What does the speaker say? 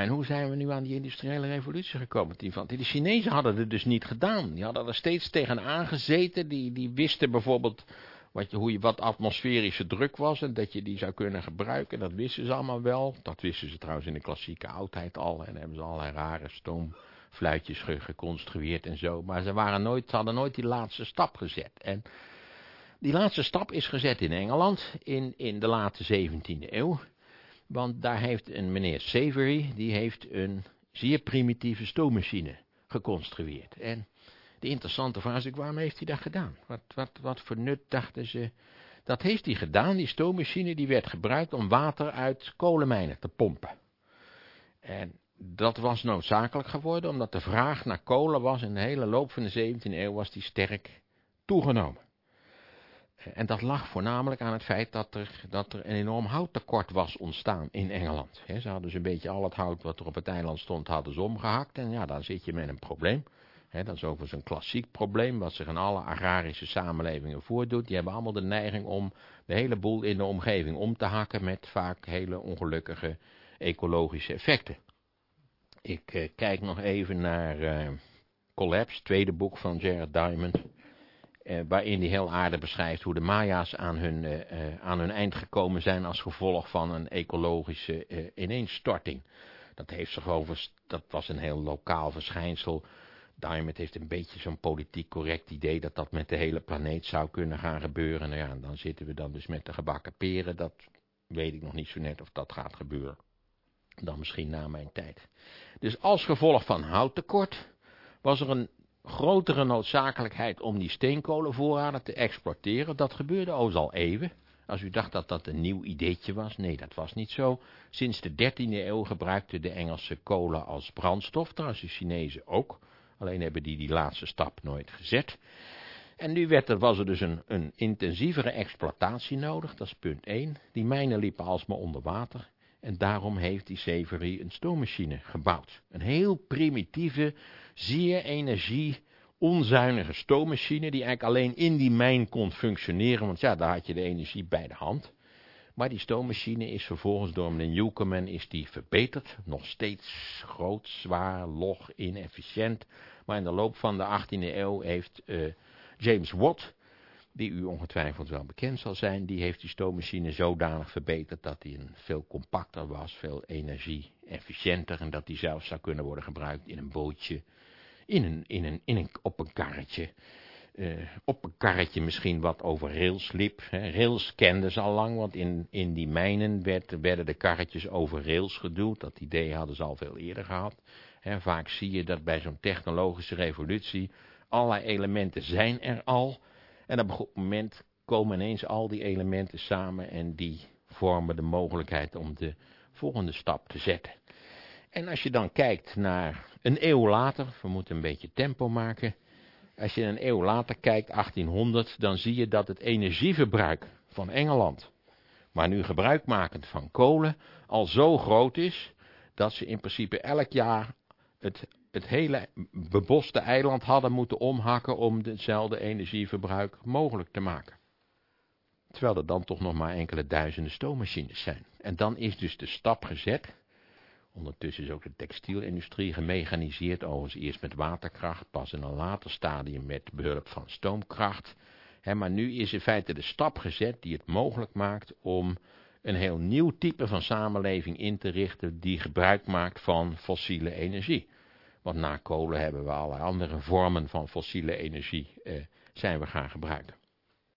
En hoe zijn we nu aan die industriële revolutie gekomen? Die, van, die Chinezen hadden het dus niet gedaan. Die hadden er steeds tegenaan gezeten. Die, die wisten bijvoorbeeld wat, je, hoe je, wat atmosferische druk was en dat je die zou kunnen gebruiken. Dat wisten ze allemaal wel. Dat wisten ze trouwens in de klassieke oudheid al. En hebben ze allerlei rare stoomfluitjes geconstrueerd en zo. Maar ze, waren nooit, ze hadden nooit die laatste stap gezet. En die laatste stap is gezet in Engeland in, in de late 17e eeuw. Want daar heeft een meneer Savery, die heeft een zeer primitieve stoommachine geconstrueerd. En de interessante vraag is, waarom heeft hij dat gedaan? Wat, wat, wat voor nut dachten ze? Dat heeft hij gedaan, die stoommachine die werd gebruikt om water uit kolenmijnen te pompen. En dat was noodzakelijk geworden, omdat de vraag naar kolen was in de hele loop van de 17e eeuw was die sterk toegenomen. En dat lag voornamelijk aan het feit dat er, dat er een enorm houttekort was ontstaan in Engeland. ze hadden dus een beetje al het hout wat er op het eiland stond, hadden ze omgehakt. En ja, dan zit je met een probleem. dat is overigens een klassiek probleem, wat zich in alle agrarische samenlevingen voordoet. Die hebben allemaal de neiging om de hele boel in de omgeving om te hakken met vaak hele ongelukkige ecologische effecten. Ik eh, kijk nog even naar uh, Collapse, tweede boek van Jared Diamond eh, waarin hij heel aardig beschrijft hoe de Maya's aan hun, eh, eh, aan hun eind gekomen zijn als gevolg van een ecologische ineenstorting. Dat heeft zich over, dat was een heel lokaal verschijnsel. Diamond heeft een beetje zo'n politiek correct idee dat dat met de hele planeet zou kunnen gaan gebeuren. Nou ja, dan zitten we dan dus met de gebakken peren. Dat weet ik nog niet zo net of dat gaat gebeuren. Dan misschien na mijn tijd. Dus als gevolg van houttekort was er een grotere noodzakelijkheid om die steenkolenvoorraden te exploiteren. Dat gebeurde overigens al even. Als u dacht dat dat een nieuw ideetje was, nee, dat was niet zo. Sinds de 13e eeuw gebruikten de Engelse kolen als brandstof, trouwens de Chinezen ook. Alleen hebben die die laatste stap nooit gezet. En nu werd er, was er dus een, een intensievere exploitatie nodig, dat is punt 1. Die mijnen liepen alsmaar onder water. En daarom heeft die Severy een stoommachine gebouwd. Een heel primitieve, zeer energie onzuinige stoommachine die eigenlijk alleen in die mijn kon functioneren, want ja, daar had je de energie bij de hand. Maar die stoommachine is vervolgens door meneer Newcomen is die verbeterd. Nog steeds groot, zwaar, log, inefficiënt. Maar in de loop van de 18e eeuw heeft uh, James Watt, die u ongetwijfeld wel bekend zal zijn, die heeft die stoommachine zodanig verbeterd dat hij een veel compacter was, veel energie-efficiënter en dat die zelfs zou kunnen worden gebruikt in een bootje, in een, in een, in een, op een karretje. Uh, op een karretje misschien wat over rails liep. Hè. Rails kenden ze al lang, want in, in die mijnen werd, werden de karretjes over rails geduwd. Dat idee hadden ze al veel eerder gehad. Hè, vaak zie je dat bij zo'n technologische revolutie allerlei elementen zijn er al. En op een goed moment komen ineens al die elementen samen en die vormen de mogelijkheid om de volgende stap te zetten. En als je dan kijkt naar een eeuw later, we moeten een beetje tempo maken. Als je een eeuw later kijkt, 1800, dan zie je dat het energieverbruik van Engeland, maar nu gebruikmakend van kolen, al zo groot is, dat ze in principe elk jaar het, het hele beboste eiland hadden moeten omhakken om hetzelfde energieverbruik mogelijk te maken. Terwijl er dan toch nog maar enkele duizenden stoommachines zijn. En dan is dus de stap gezet Ondertussen is ook de textielindustrie gemechaniseerd, overigens eerst met waterkracht, pas in een later stadium met behulp van stoomkracht. maar nu is in feite de stap gezet die het mogelijk maakt om een heel nieuw type van samenleving in te richten die gebruik maakt van fossiele energie. Want na kolen hebben we allerlei andere vormen van fossiele energie eh, zijn we gaan gebruiken.